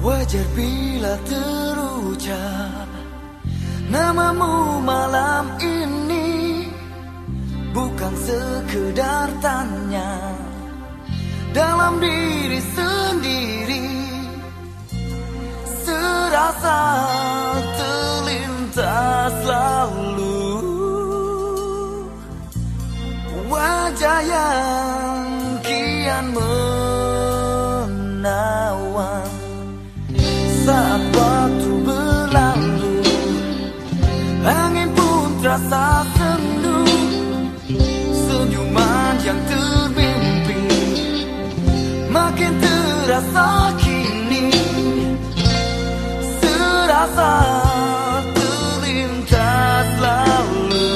Wajar bila terucap. Namamu malam ini Bukan sekedar tanya. Dalam diri sendiri Serasa terlintas lalu. Wajah yang kian menawan terasa sendu Senyuman yang termimpi Makin terasa kini Serasa terlintas lalu.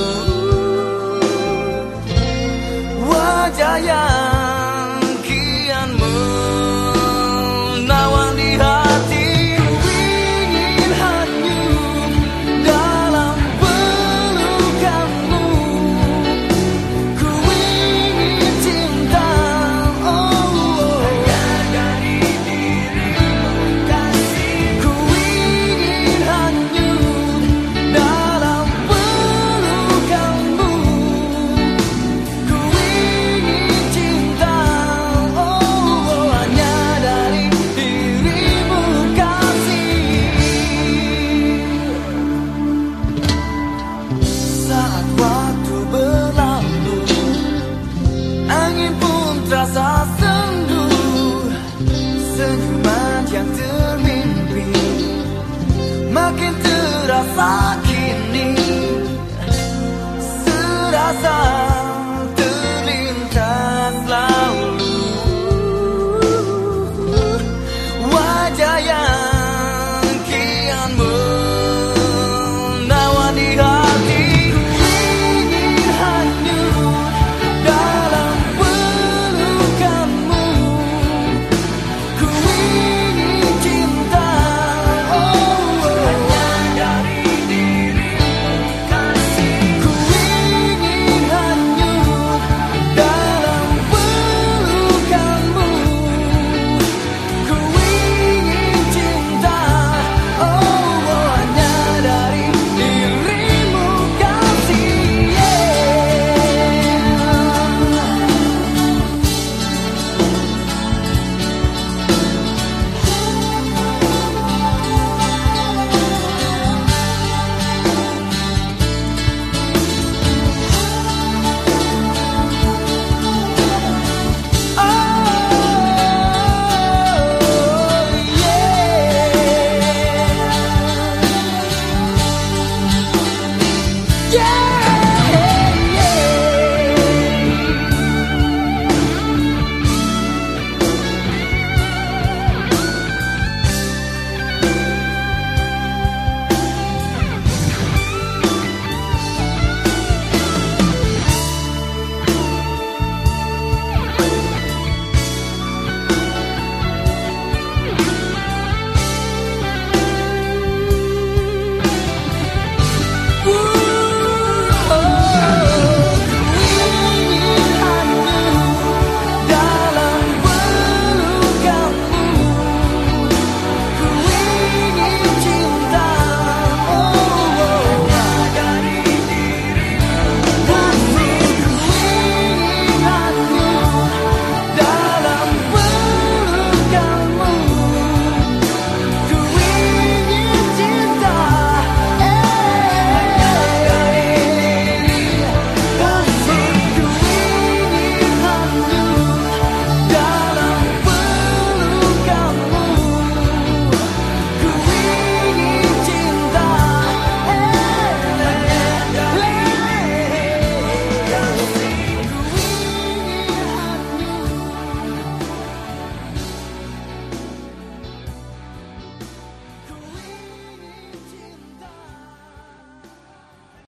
Wajah yang terasa sendu Senyuman yang termimpi. Makin terasa kini Serasa terlintas lalu. Wajah yang